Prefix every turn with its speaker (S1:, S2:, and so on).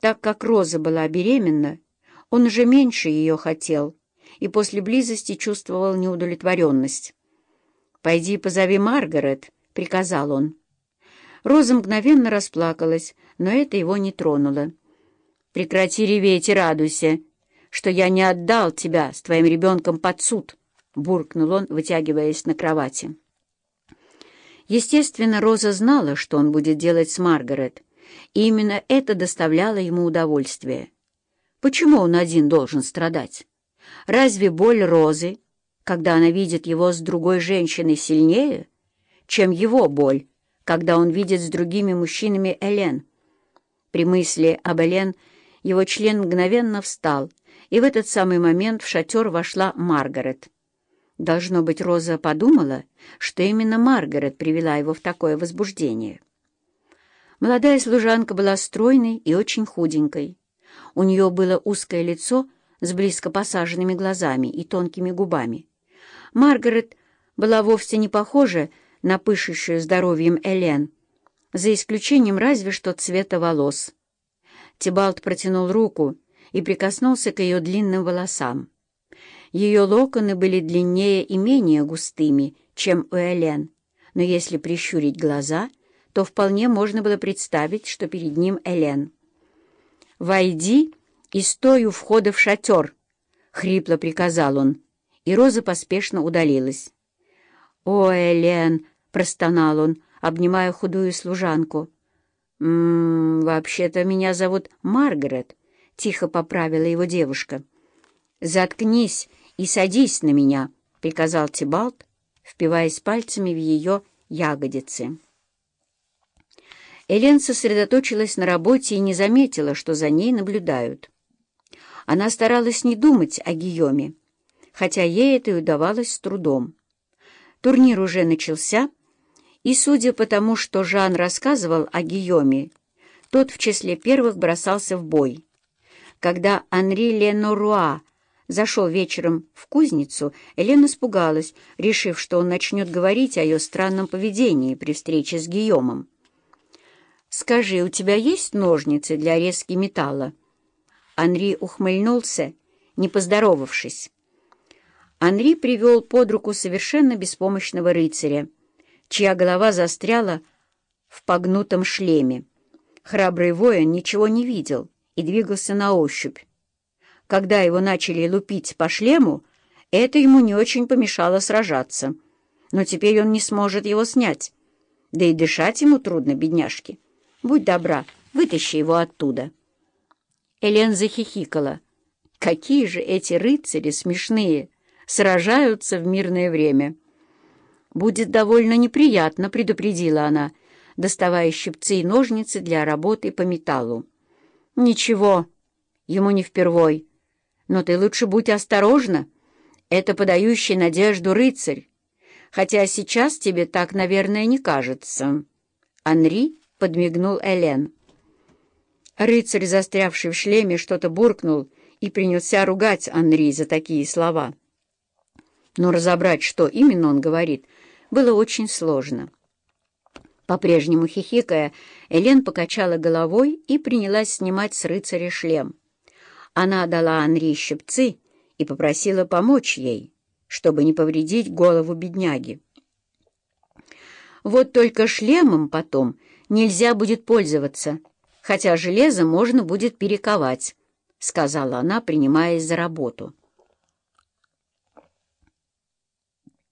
S1: Так как Роза была беременна, он уже меньше ее хотел и после близости чувствовал неудовлетворенность. «Пойди позови Маргарет», — приказал он. Роза мгновенно расплакалась, но это его не тронуло. «Прекрати реветь и радуйся, что я не отдал тебя с твоим ребенком под суд», — буркнул он, вытягиваясь на кровати. Естественно, Роза знала, что он будет делать с Маргарет, и именно это доставляло ему удовольствие. Почему он один должен страдать? Разве боль Розы, когда она видит его с другой женщиной, сильнее, чем его боль, когда он видит с другими мужчинами Элен? При мысли об Элен его член мгновенно встал, и в этот самый момент в шатер вошла Маргарет. Должно быть, Роза подумала, что именно Маргарет привела его в такое возбуждение. Молодая служанка была стройной и очень худенькой. У нее было узкое лицо с близко посаженными глазами и тонкими губами. Маргарет была вовсе не похожа на пышущую здоровьем Элен, за исключением разве что цвета волос. Тибалт протянул руку и прикоснулся к ее длинным волосам. Ее локоны были длиннее и менее густыми, чем у Элен, но если прищурить глаза — то вполне можно было представить, что перед ним Элен. «Войди и стой у входа в шатер», — хрипло приказал он, и Роза поспешно удалилась. «О, Элен!» — простонал он, обнимая худую служанку. «М-м, вообще-то меня зовут Маргарет», — тихо поправила его девушка. «Заткнись и садись на меня», — приказал Тибалт, впиваясь пальцами в ее ягодицы. Элен сосредоточилась на работе и не заметила, что за ней наблюдают. Она старалась не думать о Гийоме, хотя ей это и удавалось с трудом. Турнир уже начался, и, судя по тому, что Жан рассказывал о Гийоме, тот в числе первых бросался в бой. Когда Анри Леноруа зашел вечером в кузницу, Элен испугалась, решив, что он начнет говорить о ее странном поведении при встрече с Гийомом. «Скажи, у тебя есть ножницы для резки металла?» Анри ухмыльнулся, не поздоровавшись. Анри привел под руку совершенно беспомощного рыцаря, чья голова застряла в погнутом шлеме. Храбрый воин ничего не видел и двигался на ощупь. Когда его начали лупить по шлему, это ему не очень помешало сражаться. Но теперь он не сможет его снять. Да и дышать ему трудно, бедняжке. Будь добра, вытащи его оттуда». Элен захихикала. «Какие же эти рыцари смешные! Сражаются в мирное время!» «Будет довольно неприятно», — предупредила она, доставая щипцы и ножницы для работы по металлу. «Ничего, ему не впервой. Но ты лучше будь осторожна. Это подающий надежду рыцарь. Хотя сейчас тебе так, наверное, не кажется». Анри подмигнул Элен. Рыцарь, застрявший в шлеме, что-то буркнул и принялся ругать Анри за такие слова. Но разобрать, что именно он говорит, было очень сложно. По-прежнему хихикая, Элен покачала головой и принялась снимать с рыцаря шлем. Она дала Анри щипцы и попросила помочь ей, чтобы не повредить голову бедняги. Вот только шлемом потом нельзя будет пользоваться, хотя железо можно будет перековать», — сказала она, принимаясь за работу.